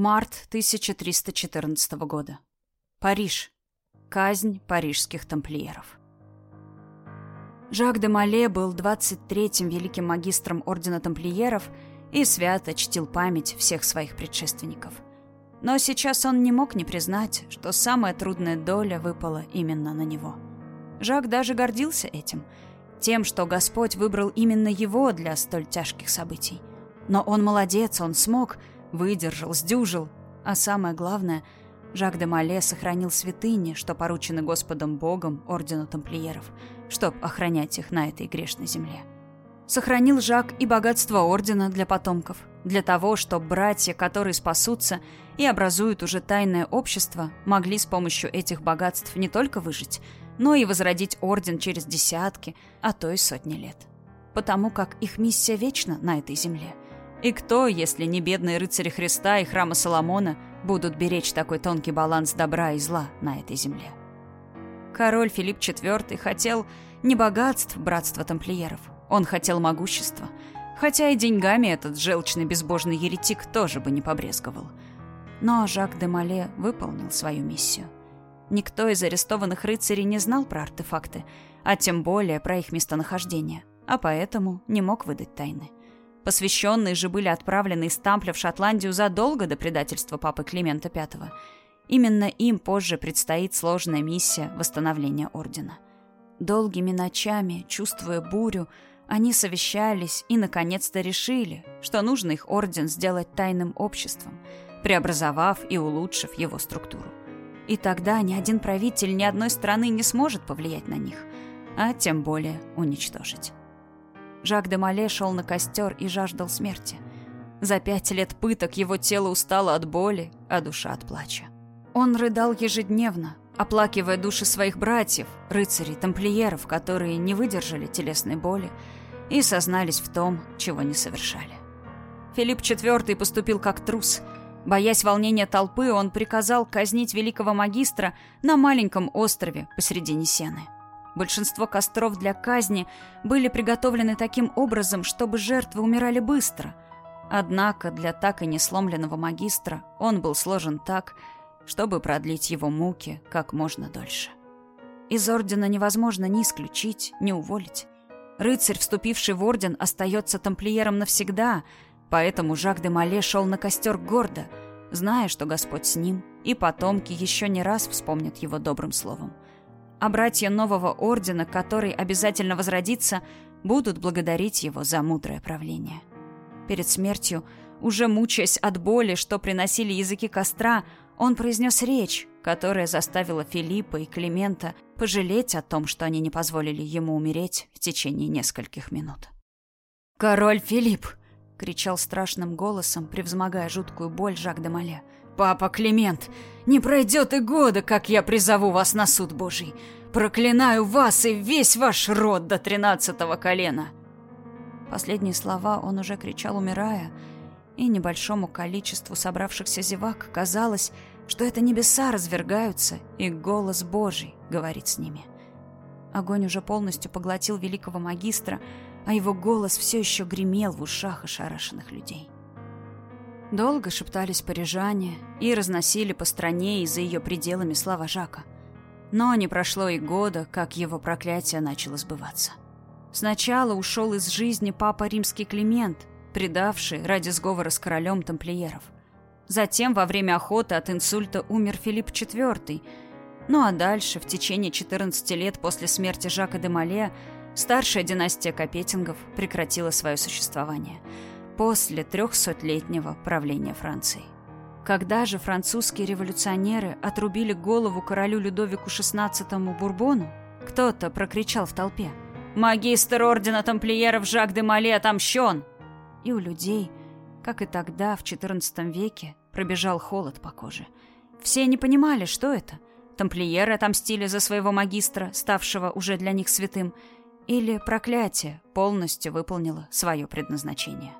Март 1314 года. Париж. Казнь парижских тамплиеров. Жак де Мале был 23-м великим магистром Ордена Тамплиеров и свято чтил память всех своих предшественников. Но сейчас он не мог не признать, что самая трудная доля выпала именно на него. Жак даже гордился этим, тем, что Господь выбрал именно его для столь тяжких событий. Но он молодец, он смог, выдержал, сдюжил, а самое главное — Жак де Мале сохранил святыни, что поручены Господом Богом Ордену Тамплиеров, чтоб охранять их на этой грешной земле. Сохранил Жак и богатство Ордена для потомков, для того, чтобы братья, которые спасутся и образуют уже тайное общество, могли с помощью этих богатств не только выжить, но и возродить Орден через десятки, а то и сотни лет. Потому как их миссия вечна на этой земле. И кто, если не бедные рыцари Христа и храма Соломона, будут беречь такой тонкий баланс добра и зла на этой земле. Король Филипп IV хотел не богатств братства тамплиеров, он хотел могущества, хотя и деньгами этот желчный безбожный еретик тоже бы не побрезговал. Но Жак де Мале выполнил свою миссию. Никто из арестованных рыцарей не знал про артефакты, а тем более про их местонахождение, а поэтому не мог выдать тайны. Посвященные же были отправлены из Тампля в Шотландию задолго до предательства папы Климента V. Именно им позже предстоит сложная миссия восстановления Ордена. Долгими ночами, чувствуя бурю, они совещались и наконец-то решили, что нужно их Орден сделать тайным обществом, преобразовав и улучшив его структуру. И тогда ни один правитель ни одной страны не сможет повлиять на них, а тем более уничтожить. Жак де Мале шел на костер и жаждал смерти. За пять лет пыток его тело устало от боли, а душа от плача. Он рыдал ежедневно, оплакивая души своих братьев, рыцарей, тамплиеров, которые не выдержали телесной боли и сознались в том, чего не совершали. Филипп IV поступил как трус. Боясь волнения толпы, он приказал казнить великого магистра на маленьком острове посредине Сены. Большинство костров для казни были приготовлены таким образом, чтобы жертвы умирали быстро. Однако для так и не сломленного магистра он был сложен так, чтобы продлить его муки как можно дольше. Из ордена невозможно ни исключить, ни уволить. Рыцарь, вступивший в орден, остается тамплиером навсегда, поэтому Жак де Мале шел на костер гордо, зная, что Господь с ним, и потомки еще не раз вспомнят его добрым словом а братья нового ордена, который обязательно возродится, будут благодарить его за мудрое правление. Перед смертью, уже мучаясь от боли, что приносили языки костра, он произнес речь, которая заставила Филиппа и Климента пожалеть о том, что они не позволили ему умереть в течение нескольких минут. «Король Филипп!» — кричал страшным голосом, превзмогая жуткую боль Жак де Мале — Папа Климент, не пройдет и года, как я призову вас на суд Божий. Проклинаю вас и весь ваш род до тринадцатого колена. Последние слова он уже кричал, умирая, и небольшому количеству собравшихся зевак казалось, что это небеса развергаются, и голос Божий говорит с ними. Огонь уже полностью поглотил великого магистра, а его голос все еще гремел в ушах ошарашенных людей. Долго шептались парижане и разносили по стране и за ее пределами слова Жака. Но не прошло и года, как его проклятие начало сбываться. Сначала ушел из жизни папа римский Климент, предавший ради сговора с королем тамплиеров. Затем во время охоты от инсульта умер Филипп IV. Ну а дальше, в течение 14 лет после смерти Жака де Мале, старшая династия Капетингов прекратила свое существование – после трехсотлетнего правления Франции. Когда же французские революционеры отрубили голову королю Людовику XVI Бурбону, кто-то прокричал в толпе «Магистр ордена тамплиеров Жак де Мале отомщен!» И у людей, как и тогда, в XIV веке, пробежал холод по коже. Все не понимали, что это. Тамплиеры отомстили за своего магистра, ставшего уже для них святым, или проклятие полностью выполнило свое предназначение.